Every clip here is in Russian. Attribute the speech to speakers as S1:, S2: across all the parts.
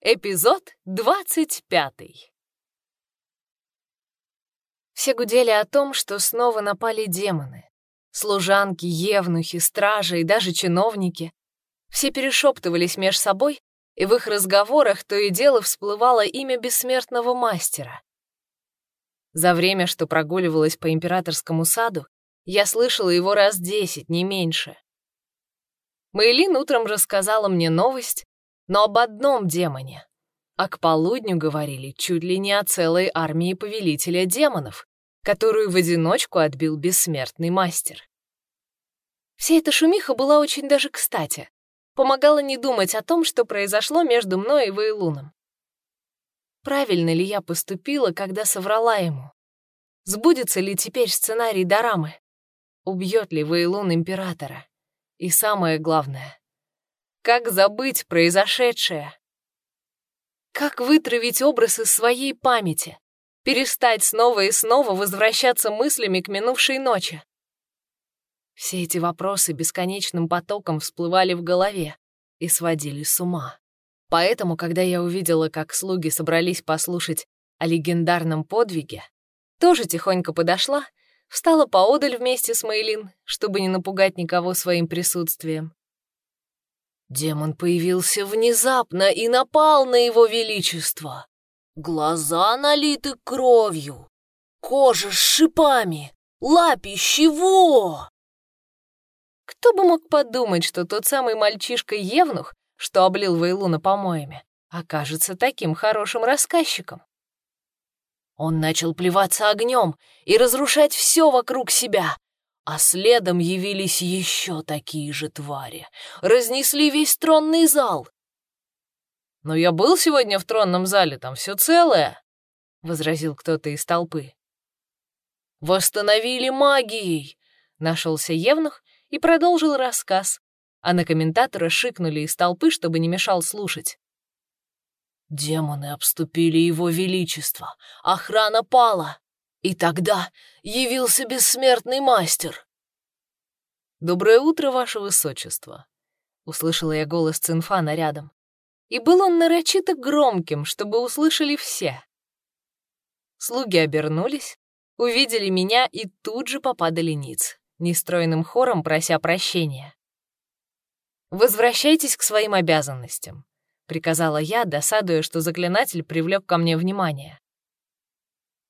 S1: Эпизод 25. Все гудели о том, что снова напали демоны. Служанки, евнухи, стражи и даже чиновники. Все перешептывались меж собой, и в их разговорах то и дело всплывало имя бессмертного мастера. За время, что прогуливалась по императорскому саду, я слышала его раз десять, не меньше. Мэйлин утром рассказала мне новость, но об одном демоне. А к полудню говорили чуть ли не о целой армии повелителя демонов, которую в одиночку отбил бессмертный мастер. Вся эта шумиха была очень даже кстати, помогала не думать о том, что произошло между мной и Вейлуном. Правильно ли я поступила, когда соврала ему? Сбудется ли теперь сценарий Дорамы? Убьет ли Вейлун императора? И самое главное, как забыть произошедшее? Как вытравить образ из своей памяти? Перестать снова и снова возвращаться мыслями к минувшей ночи? Все эти вопросы бесконечным потоком всплывали в голове и сводили с ума. Поэтому, когда я увидела, как слуги собрались послушать о легендарном подвиге, тоже тихонько подошла, встала поодаль вместе с Мейлин, чтобы не напугать никого своим присутствием, Демон появился внезапно и напал на его величество. Глаза налиты кровью, кожа с шипами, лапищи во! Кто бы мог подумать, что тот самый мальчишка-евнух, что облил Вейлуна помоями, окажется таким хорошим рассказчиком. Он начал плеваться огнем и разрушать все вокруг себя, а следом явились еще такие же твари. Разнесли весь тронный зал. «Но я был сегодня в тронном зале, там все целое», — возразил кто-то из толпы. «Восстановили магией», — нашелся Евнух и продолжил рассказ, а на комментатора шикнули из толпы, чтобы не мешал слушать. Демоны обступили его величество, охрана пала, и тогда явился бессмертный мастер. «Доброе утро, ваше высочество!» — услышала я голос Цинфана рядом. И был он нарочито громким, чтобы услышали все. Слуги обернулись, увидели меня и тут же попадали ниц, нестройным хором прося прощения. «Возвращайтесь к своим обязанностям», — приказала я, досадуя, что заклинатель привлек ко мне внимание.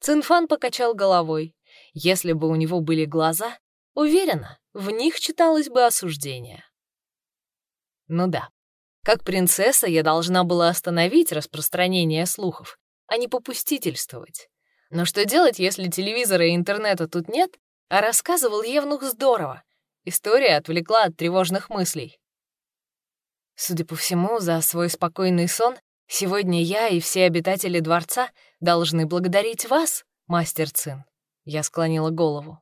S1: Цинфан покачал головой. Если бы у него были глаза, уверена, в них читалось бы осуждение. Ну да, как принцесса я должна была остановить распространение слухов, а не попустительствовать. Но что делать, если телевизора и интернета тут нет, а рассказывал Евнух здорово. История отвлекла от тревожных мыслей. Судя по всему, за свой спокойный сон Сегодня я и все обитатели дворца должны благодарить вас, мастер Цин. Я склонила голову.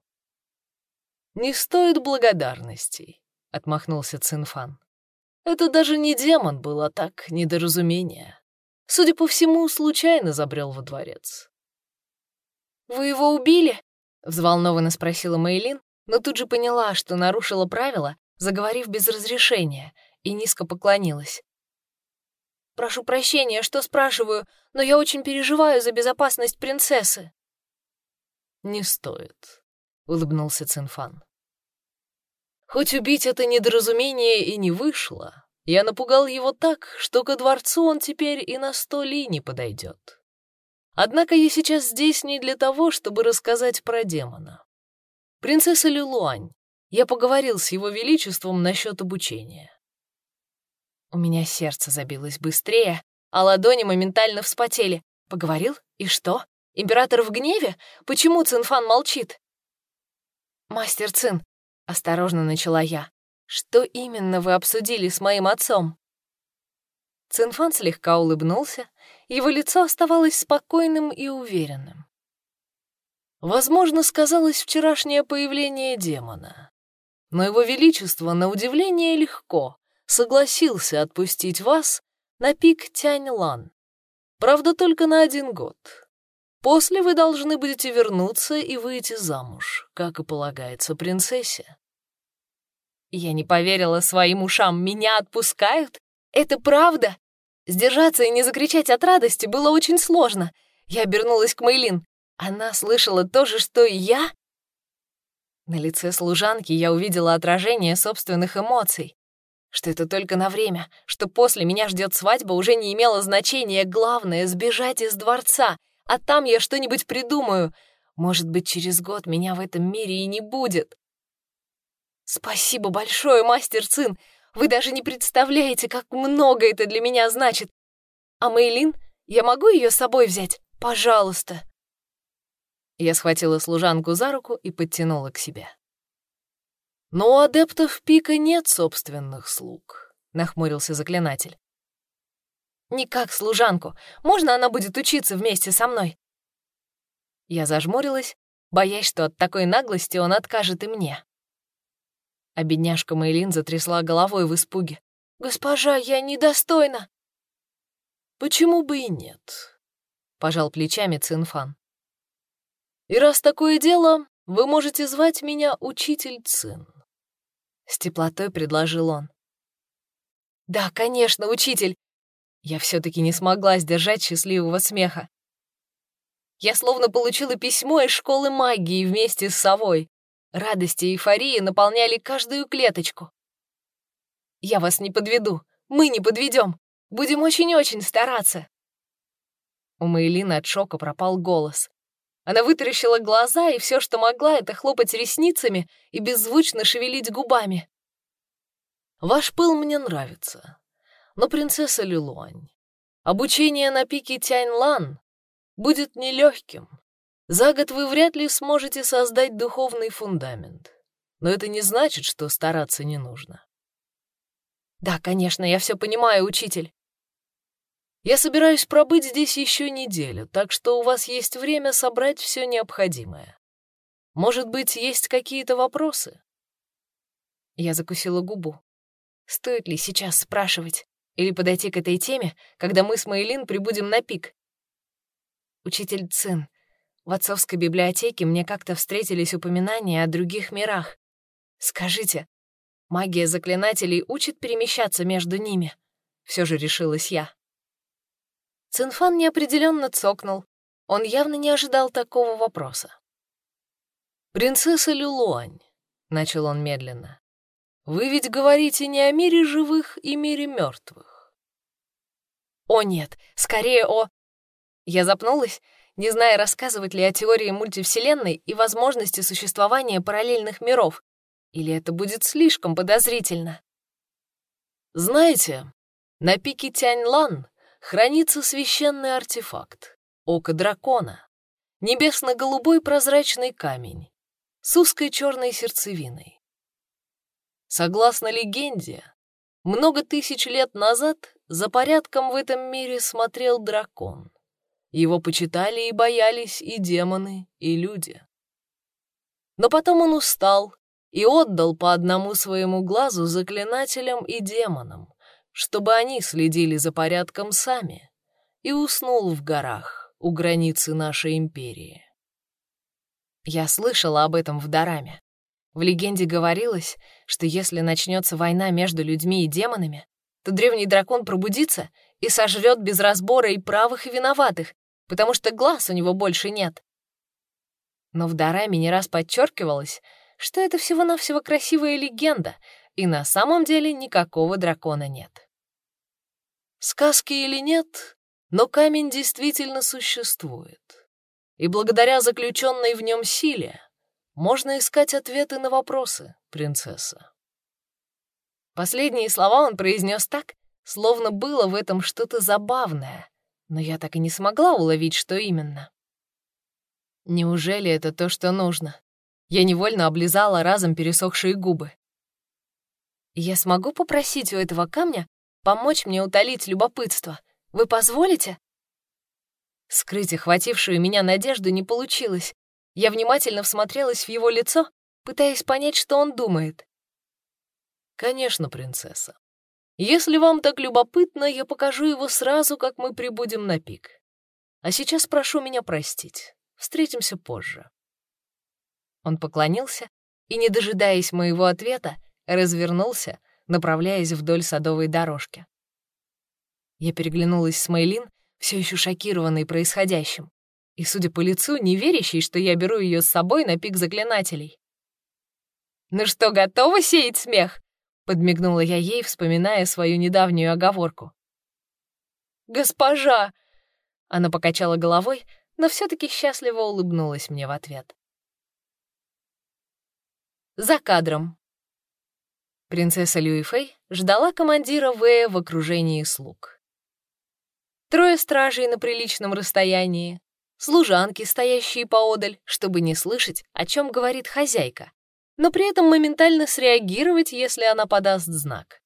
S1: «Не стоит благодарностей», — отмахнулся Цинфан. «Это даже не демон был, а так недоразумение. Судя по всему, случайно забрел во дворец». «Вы его убили?» — взволнованно спросила Мейлин, но тут же поняла, что нарушила правила, заговорив без разрешения, и низко поклонилась. Прошу прощения, что спрашиваю, но я очень переживаю за безопасность принцессы». «Не стоит», — улыбнулся Цинфан. «Хоть убить это недоразумение и не вышло, я напугал его так, что ко дворцу он теперь и на сто ли не подойдет. Однако я сейчас здесь не для того, чтобы рассказать про демона. Принцесса Люлуань, я поговорил с его величеством насчет обучения. У меня сердце забилось быстрее, а ладони моментально вспотели. Поговорил? И что? Император в гневе? Почему Цинфан молчит? «Мастер Цин», — осторожно начала я, — «что именно вы обсудили с моим отцом?» Цинфан слегка улыбнулся, его лицо оставалось спокойным и уверенным. Возможно, сказалось вчерашнее появление демона. Но его величество, на удивление, легко, согласился отпустить вас на пик Тянь-Лан. Правда, только на один год. После вы должны будете вернуться и выйти замуж, как и полагается принцессе. Я не поверила своим ушам. Меня отпускают? Это правда? Сдержаться и не закричать от радости было очень сложно. Я обернулась к Мейлин. Она слышала то же, что и я? На лице служанки я увидела отражение собственных эмоций. Что это только на время, что после меня ждет свадьба, уже не имело значения. Главное — сбежать из дворца, а там я что-нибудь придумаю. Может быть, через год меня в этом мире и не будет. Спасибо большое, мастер Цин. Вы даже не представляете, как много это для меня значит. А Мейлин, я могу ее с собой взять? Пожалуйста. Я схватила служанку за руку и подтянула к себе.
S2: «Но у адептов пика нет собственных слуг», — нахмурился заклинатель.
S1: «Не как служанку. Можно она будет учиться вместе со мной?» Я зажмурилась, боясь, что от такой наглости он откажет и мне. А бедняжка Мейлин затрясла головой в испуге. «Госпожа, я недостойна!»
S2: «Почему бы и нет?» — пожал плечами Цинфан. «И раз такое дело, вы можете звать меня Учитель Цин».
S1: С теплотой предложил он. «Да, конечно, учитель!» Я все таки не смогла сдержать счастливого смеха. Я словно получила письмо из школы магии вместе с совой. Радость и эйфория наполняли каждую клеточку. «Я вас не подведу, мы не подведем. Будем очень-очень стараться». У Мейлины от шока пропал голос. Она вытаращила глаза, и все, что могла, это хлопать ресницами и беззвучно шевелить губами.
S2: «Ваш пыл мне нравится. Но, принцесса Лилуань, обучение на пике Тяньлан будет нелегким. За год вы вряд ли сможете создать духовный фундамент. Но это не значит, что стараться не нужно.
S1: Да, конечно, я все понимаю, учитель.
S2: Я собираюсь пробыть здесь еще неделю, так что у вас есть время собрать все необходимое. Может быть, есть какие-то вопросы?»
S1: Я закусила губу. Стоит ли сейчас спрашивать или подойти к этой теме, когда мы с Мейлин прибудем на пик? Учитель Цин, в отцовской библиотеке мне как-то встретились упоминания о других мирах. Скажите, магия заклинателей учит перемещаться между ними? Все же решилась я. Цинфан неопределенно цокнул. Он явно не ожидал такого вопроса.
S2: «Принцесса Люлуань», — начал он медленно, — «вы ведь говорите не о мире живых и мире мертвых.
S1: «О нет, скорее о...» Я запнулась, не зная, рассказывать ли о теории мультивселенной и возможности существования параллельных миров, или это будет слишком подозрительно.
S2: «Знаете, на пике Тянь-Лан хранится священный артефакт — око дракона, небесно-голубой прозрачный камень с узкой черной сердцевиной. Согласно легенде, много тысяч лет назад за порядком в этом мире смотрел дракон. Его почитали и боялись и демоны, и люди. Но потом он устал и отдал по одному своему глазу заклинателям и демонам, чтобы они следили за порядком сами, и уснул в горах у границы нашей империи.
S1: Я слышала об этом в Дараме. В легенде говорилось, что если начнется война между людьми и демонами, то древний дракон пробудится и сожрет без разбора и правых, и виноватых, потому что глаз у него больше нет. Но в Дараме не раз подчеркивалось, что это всего-навсего красивая легенда, и на самом деле никакого дракона нет.
S2: Сказки или нет, но камень действительно существует. И благодаря заключенной в нем силе можно искать ответы на вопросы, принцесса.
S1: Последние слова он произнес так, словно было в этом что-то забавное, но я так и не смогла уловить, что именно. Неужели это то, что нужно? Я невольно облизала разом пересохшие губы. Я смогу попросить у этого камня помочь мне утолить любопытство. Вы позволите?» Скрыть охватившую меня надежду не получилось. Я внимательно всмотрелась в его лицо, пытаясь понять, что он думает.
S2: «Конечно, принцесса. Если вам так любопытно, я покажу его сразу, как мы прибудем на пик. А сейчас прошу меня простить. Встретимся позже».
S1: Он поклонился и, не дожидаясь моего ответа, развернулся направляясь вдоль садовой дорожки. Я переглянулась с Мэйлин, все еще шокированной происходящим, и, судя по лицу, не верящей, что я беру ее с собой на пик заклинателей. «Ну что, готова сеять смех?» — подмигнула я ей, вспоминая свою недавнюю оговорку. «Госпожа!» — она покачала головой, но все таки счастливо улыбнулась мне в ответ. За кадром. Принцесса Люифей ждала командира Вэя в окружении слуг. Трое стражей на приличном расстоянии, служанки, стоящие поодаль, чтобы не слышать, о чем говорит хозяйка, но при этом моментально среагировать, если она подаст знак.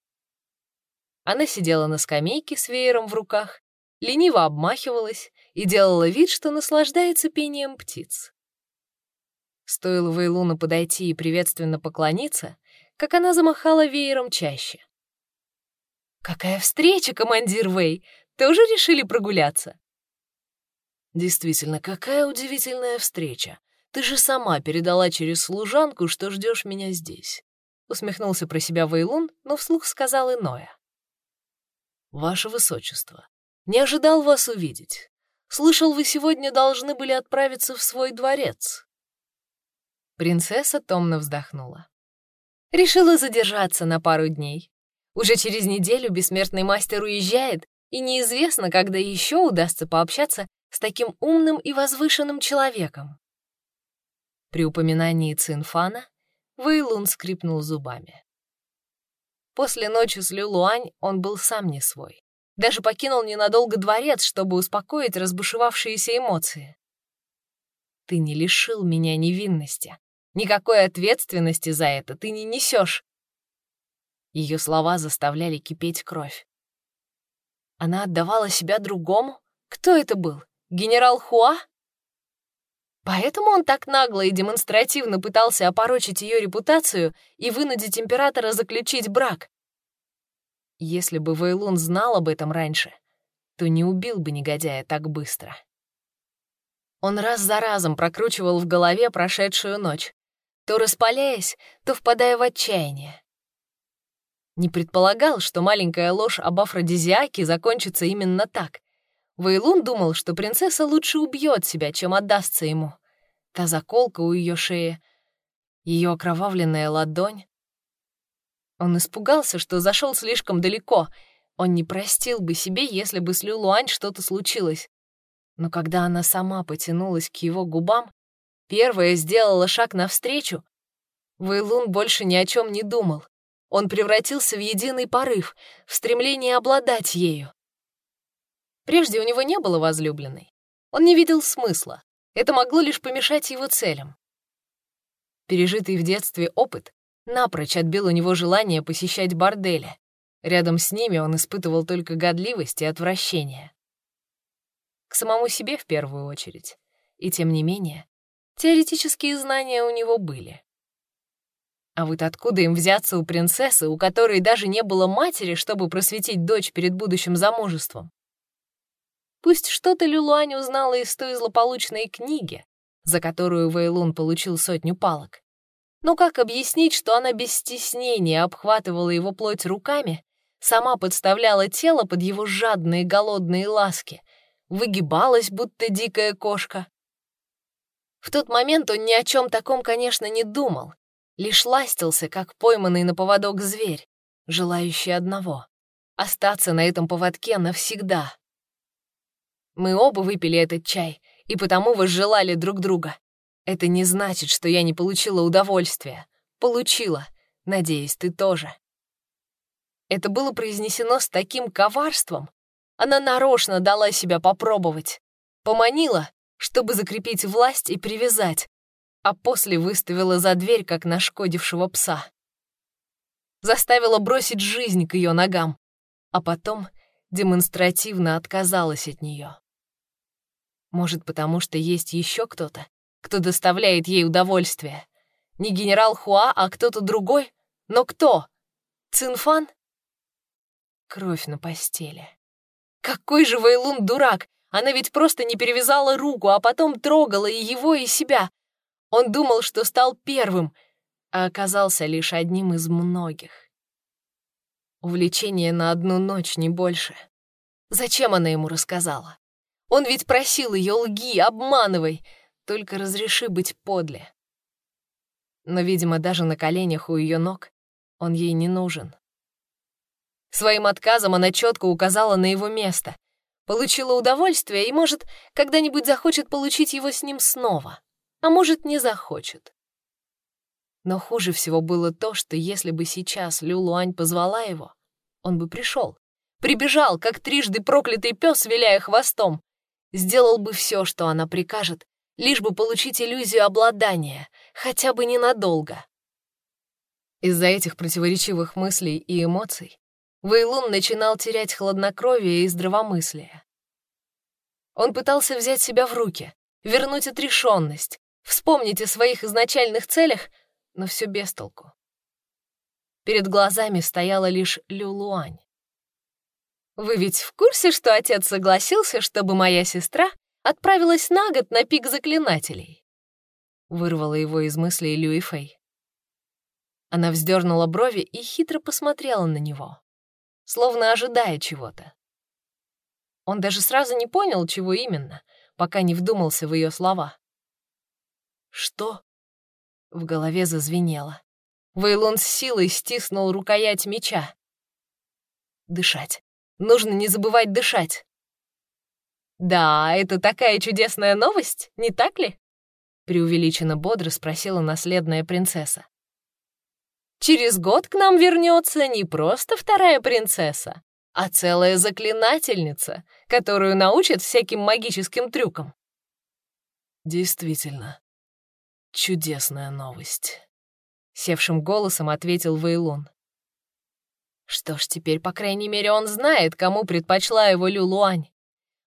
S1: Она сидела на скамейке с веером в руках, лениво обмахивалась и делала вид, что наслаждается пением птиц. Стоило Вейлуну подойти и приветственно поклониться, как она замахала веером чаще. «Какая встреча, командир Вей! Тоже решили прогуляться?»
S2: «Действительно, какая удивительная встреча. Ты же сама передала через служанку, что ждешь меня здесь».
S1: Усмехнулся про себя Вейлун, но вслух сказал иное.
S2: «Ваше Высочество, не ожидал вас увидеть. Слышал, вы сегодня должны были отправиться в свой дворец».
S1: Принцесса томно вздохнула. Решила задержаться на пару дней. Уже через неделю бессмертный мастер уезжает, и неизвестно, когда еще удастся пообщаться с таким умным и возвышенным человеком. При упоминании Цинфана Вэйлун скрипнул зубами. После ночи с Люлуань он был сам не свой. Даже покинул ненадолго дворец, чтобы успокоить разбушевавшиеся эмоции. «Ты не лишил меня невинности. Никакой ответственности за это ты не несешь. Ее слова заставляли кипеть кровь. Она отдавала себя другому? Кто это был? Генерал Хуа? Поэтому он так нагло и демонстративно пытался опорочить ее репутацию и вынудить императора заключить брак. Если бы Вейлун знал об этом раньше, то не убил бы негодяя так быстро. Он раз за разом прокручивал в голове прошедшую ночь, то распаляясь, то впадая в отчаяние. Не предполагал, что маленькая ложь об афродизиаке закончится именно так. Вейлун думал, что принцесса лучше убьет себя, чем отдастся ему. Та заколка у ее шеи, ее окровавленная ладонь. Он испугался, что зашел слишком далеко. Он не простил бы себе, если бы с Люлуань что-то случилось. Но когда она сама потянулась к его губам, первая сделала шаг навстречу, Вейлун больше ни о чем не думал. Он превратился в единый порыв, в стремление обладать ею. Прежде у него не было возлюбленной. Он не видел смысла. Это могло лишь помешать его целям. Пережитый в детстве опыт напрочь отбил у него желание посещать бордели. Рядом с ними он испытывал только годливость и отвращение. К самому себе в первую очередь. И тем не менее, теоретические знания у него были. А вот откуда им взяться у принцессы, у которой даже не было матери, чтобы просветить дочь перед будущим замужеством? Пусть что-то Люлуань узнала из той злополучной книги, за которую Вейлун получил сотню палок. Но как объяснить, что она без стеснения обхватывала его плоть руками, сама подставляла тело под его жадные голодные ласки, выгибалась, будто дикая кошка? В тот момент он ни о чем таком, конечно, не думал, лишь ластился, как пойманный на поводок зверь, желающий одного — остаться на этом поводке навсегда. Мы оба выпили этот чай и потому возжелали друг друга. Это не значит, что я не получила удовольствия. Получила. Надеюсь, ты тоже. Это было произнесено с таким коварством. Она нарочно дала себя попробовать. Поманила, чтобы закрепить власть и привязать, а после выставила за дверь, как нашкодившего пса. Заставила бросить жизнь к ее ногам, а потом демонстративно отказалась от нее. Может, потому что есть еще кто-то, кто доставляет ей удовольствие. Не генерал Хуа, а кто-то другой? Но кто? Цинфан? Кровь на постели. Какой же Вейлун дурак! Она ведь просто не перевязала руку, а потом трогала и его, и себя. Он думал, что стал первым, а оказался лишь одним из многих. Увлечение на одну ночь, не больше. Зачем она ему рассказала? Он ведь просил ее лги, обманывай, только разреши быть подле. Но, видимо, даже на коленях у ее ног он ей не нужен. Своим отказом она четко указала на его место, получила удовольствие и, может, когда-нибудь захочет получить его с ним снова, а может, не захочет. Но хуже всего было то, что если бы сейчас Лю Луань позвала его, он бы пришел, прибежал, как трижды проклятый пес, виляя хвостом, сделал бы все, что она прикажет, лишь бы получить иллюзию обладания, хотя бы ненадолго. Из-за этих противоречивых мыслей и эмоций Вейлун начинал терять хладнокровие и здравомыслие. Он пытался взять себя в руки, вернуть отрешенность, вспомнить о своих изначальных целях, но все без толку. Перед глазами стояла лишь Люлуань. «Вы ведь в курсе, что отец согласился, чтобы моя сестра отправилась на год на пик заклинателей?» Вырвала его из мыслей Люи Фэй. Она вздернула брови и хитро посмотрела на него, словно ожидая чего-то. Он даже сразу не понял, чего именно, пока не вдумался в ее слова. «Что?» — в голове зазвенело. Вейлон с силой стиснул рукоять меча. «Дышать. Нужно не забывать дышать». «Да, это такая чудесная новость, не так ли?» преувеличенно бодро спросила наследная принцесса. «Через год к нам вернется не просто вторая принцесса, а целая заклинательница, которую научат всяким магическим трюкам».
S2: «Действительно, чудесная новость», — севшим голосом ответил Вейлун.
S1: Что ж, теперь, по крайней мере, он знает, кому предпочла его Лю Луань.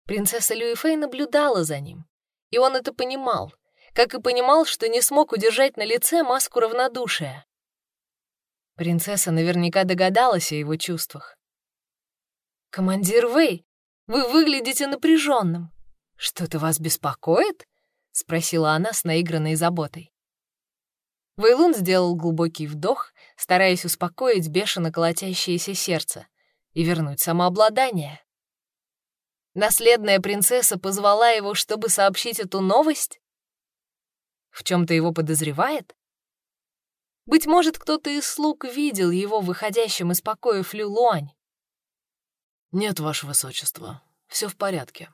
S1: Принцесса Люифей наблюдала за ним, и он это понимал, как и понимал, что не смог удержать на лице маску равнодушия. Принцесса наверняка догадалась о его чувствах. «Командир Вэй, вы выглядите напряженным. Что-то вас беспокоит?» — спросила она с наигранной заботой. Вейлун сделал глубокий вдох, стараясь успокоить бешено колотящееся сердце и вернуть самообладание. Наследная принцесса позвала его, чтобы сообщить эту новость? В чем то его подозревает? Быть может, кто-то из слуг видел его выходящим из покоя Лю Луань.
S2: «Нет, ваше высочество, все в порядке.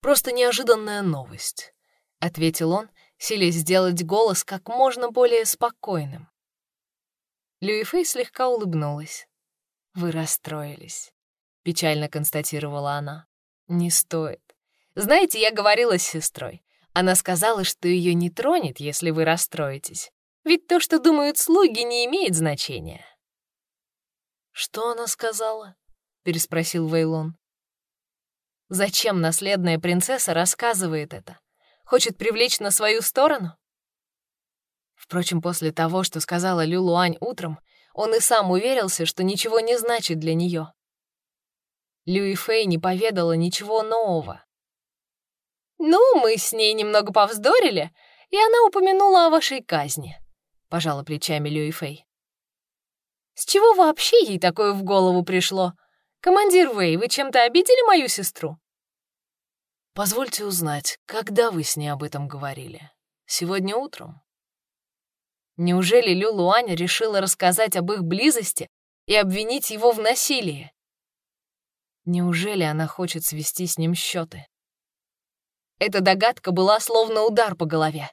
S2: Просто неожиданная новость», — ответил он, силясь сделать голос как можно более спокойным.
S1: Люифей слегка улыбнулась. «Вы расстроились», — печально констатировала она. Не стоит. Знаете, я говорила с сестрой. Она сказала, что ее не тронет, если вы расстроитесь. Ведь то, что думают слуги, не имеет значения.
S2: «Что она сказала?» — переспросил Вейлон.
S1: «Зачем наследная принцесса рассказывает это? Хочет привлечь на свою сторону?» Впрочем, после того, что сказала Лю Луань утром, он и сам уверился, что ничего не значит для нее. Люи Фэй не поведала ничего нового. «Ну, мы с ней немного повздорили, и она упомянула о вашей казни», — пожала плечами Люи Фэй. «С чего вообще ей такое в голову пришло? Командир Вэй, вы чем-то обидели мою сестру?»
S2: «Позвольте узнать, когда вы с ней об этом говорили? Сегодня утром?»
S1: Неужели Лю Луань решила рассказать об их близости и обвинить его в насилии? Неужели она хочет свести с ним счеты? Эта догадка была словно удар по голове,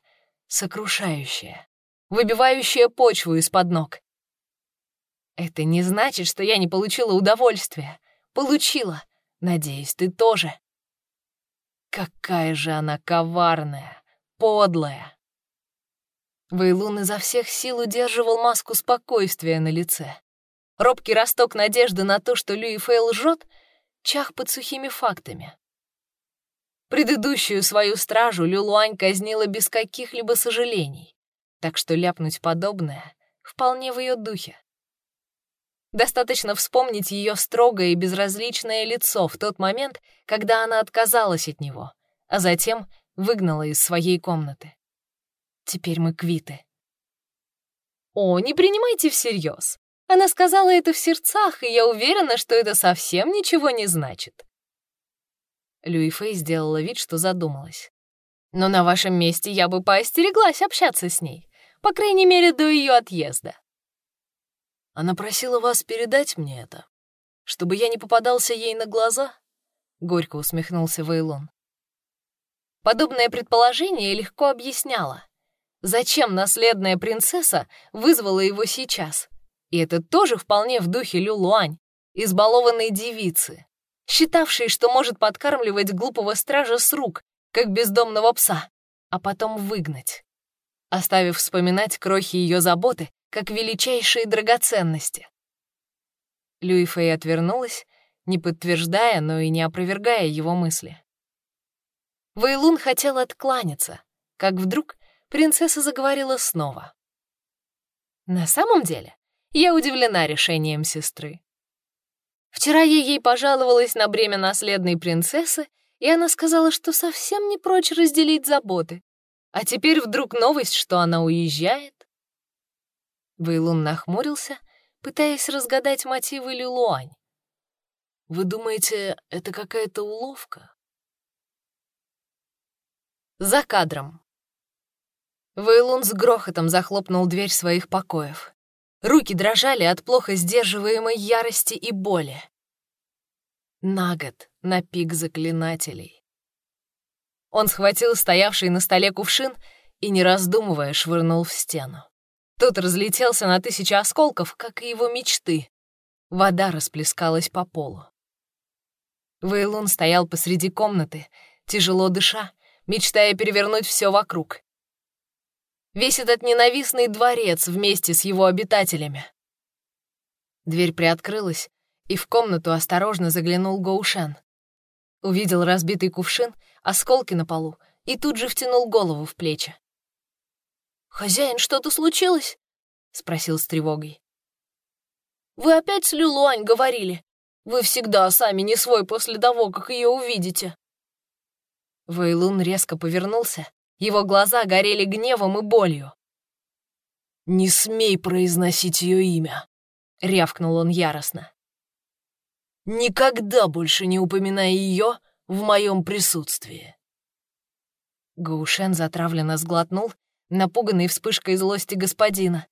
S1: сокрушающая, выбивающая почву из-под ног. Это не значит, что я не получила удовольствия. Получила. Надеюсь, ты тоже. Какая же она коварная, подлая. Вейлун изо всех сил удерживал маску спокойствия на лице. Робкий росток надежды на то, что Люи Фэй лжет, чах под сухими фактами. Предыдущую свою стражу Люлуань казнила без каких-либо сожалений, так что ляпнуть подобное вполне в ее духе. Достаточно вспомнить ее строгое и безразличное лицо в тот момент, когда она отказалась от него, а затем выгнала из своей комнаты. Теперь мы квиты. О, не принимайте всерьез. Она сказала это в сердцах, и я уверена, что это совсем ничего не значит. Люи Фэй сделала вид, что задумалась. «Но на вашем месте я бы поостереглась общаться с ней, по крайней мере, до ее отъезда».
S2: «Она просила вас передать мне это, чтобы я не попадался ей на глаза?» — горько усмехнулся Вейлон.
S1: Подобное предположение легко объясняло, зачем наследная принцесса вызвала его сейчас. И это тоже вполне в духе Люлуань, избалованной девицы, считавшей, что может подкармливать глупого стража с рук, как бездомного пса, а потом выгнать, оставив вспоминать крохи ее заботы, как величайшие драгоценности. Люи отвернулась, не подтверждая, но и не опровергая его мысли. Вейлун хотел откланяться, как вдруг принцесса заговорила снова. «На самом деле, я удивлена решением сестры. Вчера я ей пожаловалась на бремя наследной принцессы, и она сказала, что совсем не прочь разделить заботы. А теперь вдруг новость, что она уезжает. Вейлун нахмурился, пытаясь разгадать мотивы Люлуань.
S2: «Вы думаете, это какая-то уловка?»
S1: За кадром. Вейлун с грохотом захлопнул дверь своих покоев. Руки дрожали от плохо сдерживаемой ярости и боли. На год на пик заклинателей. Он схватил стоявший на столе кувшин и, не раздумывая, швырнул в стену. Тот разлетелся на тысячи осколков, как и его мечты. Вода расплескалась по полу. Вейлун стоял посреди комнаты, тяжело дыша, мечтая перевернуть все вокруг. Весь этот ненавистный дворец вместе с его обитателями. Дверь приоткрылась, и в комнату осторожно заглянул Гоушен. Увидел разбитый кувшин, осколки на полу и тут же втянул голову в плечи.
S3: «Хозяин, что-то случилось?» — спросил с тревогой.
S1: «Вы опять с Люлуань говорили? Вы всегда сами не свой после того, как ее увидите». Вейлун резко повернулся, его глаза горели гневом и болью.
S2: «Не смей произносить ее имя!» — рявкнул он яростно. «Никогда больше не упоминай ее в моем присутствии!»
S1: Гаушен затравленно сглотнул, напуганный вспышкой злости господина.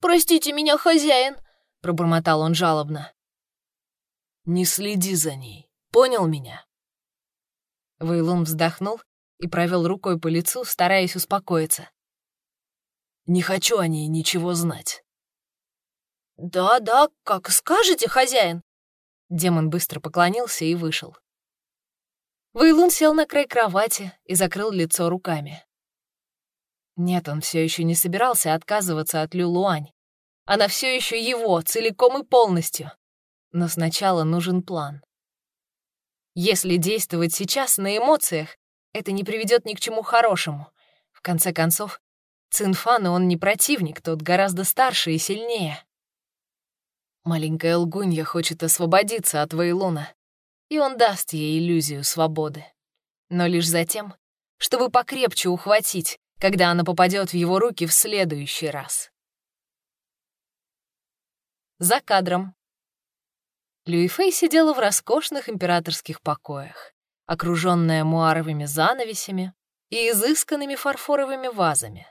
S3: «Простите меня, хозяин!»
S1: — пробормотал он жалобно.
S2: «Не следи за ней, понял меня?»
S1: Вейлун вздохнул и провел рукой по лицу, стараясь успокоиться.
S2: «Не хочу о ней ничего знать».
S3: «Да-да, как скажете, хозяин!»
S1: Демон быстро поклонился и вышел. Вейлун сел на край кровати и закрыл лицо руками. Нет, он все еще не собирался отказываться от Люлуань. Она все еще его, целиком и полностью. Но сначала нужен план. Если действовать сейчас на эмоциях, это не приведет ни к чему хорошему. В конце концов, Цинфану он не противник, тот гораздо старше и сильнее. Маленькая лгунья хочет освободиться от Вейлуна, и он даст ей иллюзию свободы. Но лишь затем, чтобы покрепче ухватить, когда она попадет в его руки в следующий раз. За кадром. Люи сидела в роскошных императорских покоях, окруженная муаровыми занавесями и изысканными фарфоровыми вазами.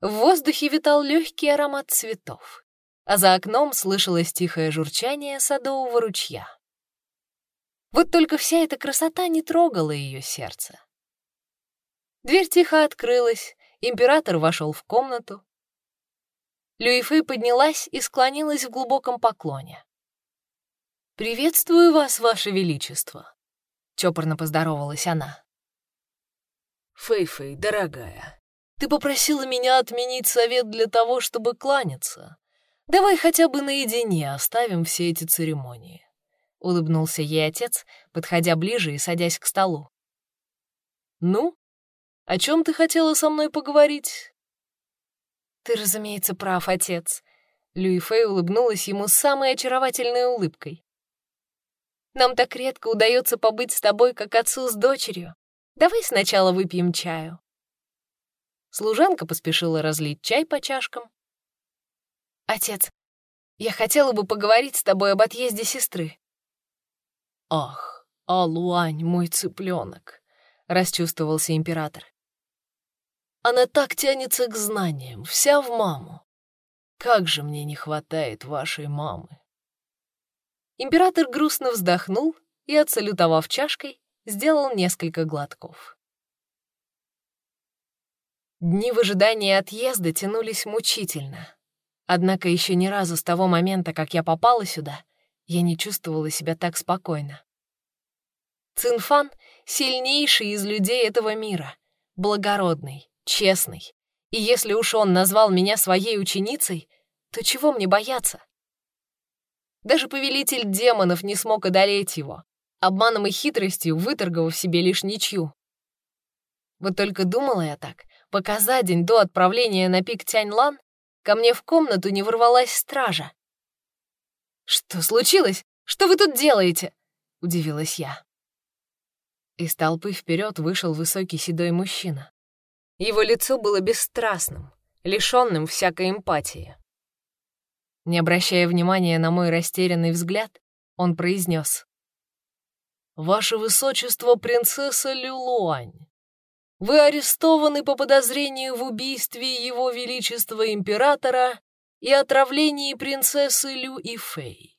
S1: В воздухе витал легкий аромат цветов, а за окном слышалось тихое журчание садового ручья. Вот только вся эта красота не трогала ее сердце. Дверь тихо открылась, император вошел в комнату. Люифей поднялась и склонилась в глубоком поклоне. «Приветствую вас, ваше величество», — чопорно поздоровалась она.
S2: «Фэй-Фэй, дорогая, ты попросила меня отменить совет для того, чтобы кланяться. Давай хотя бы наедине оставим все эти церемонии», — улыбнулся ей отец, подходя ближе и садясь к столу. «Ну, о чем ты хотела со мной поговорить?»
S1: «Ты, разумеется, прав, отец», — Люи Фэй улыбнулась ему самой очаровательной улыбкой. Нам так редко удается побыть с тобой, как отцу с дочерью. Давай сначала выпьем чаю». Служанка поспешила разлить чай по чашкам. «Отец, я хотела бы поговорить с тобой об отъезде сестры».
S2: «Ах, «А, Луань, мой цыпленок», — расчувствовался император. «Она так тянется к знаниям, вся в маму. Как же мне не хватает вашей мамы!»
S1: Император грустно вздохнул и, отсалютовав чашкой, сделал несколько глотков. Дни в ожидании отъезда тянулись мучительно. Однако еще ни разу с того момента, как я попала сюда, я не чувствовала себя так спокойно. Цинфан — сильнейший из людей этого мира, благородный, честный. И если уж он назвал меня своей ученицей, то чего мне бояться? Даже повелитель демонов не смог одолеть его, обманом и хитростью выторговав себе лишь ничью. Вот только думала я так, пока за день до отправления на пик Тяньлан ко мне в комнату не ворвалась стража. «Что случилось? Что вы тут делаете?» — удивилась я. Из толпы вперед вышел высокий седой мужчина. Его лицо было бесстрастным, лишенным всякой эмпатии. Не обращая внимания на мой растерянный взгляд, он произнес: «Ваше Высочество, принцесса Люлуань, вы арестованы по подозрению в убийстве Его Величества Императора и отравлении принцессы Лю и Фэй.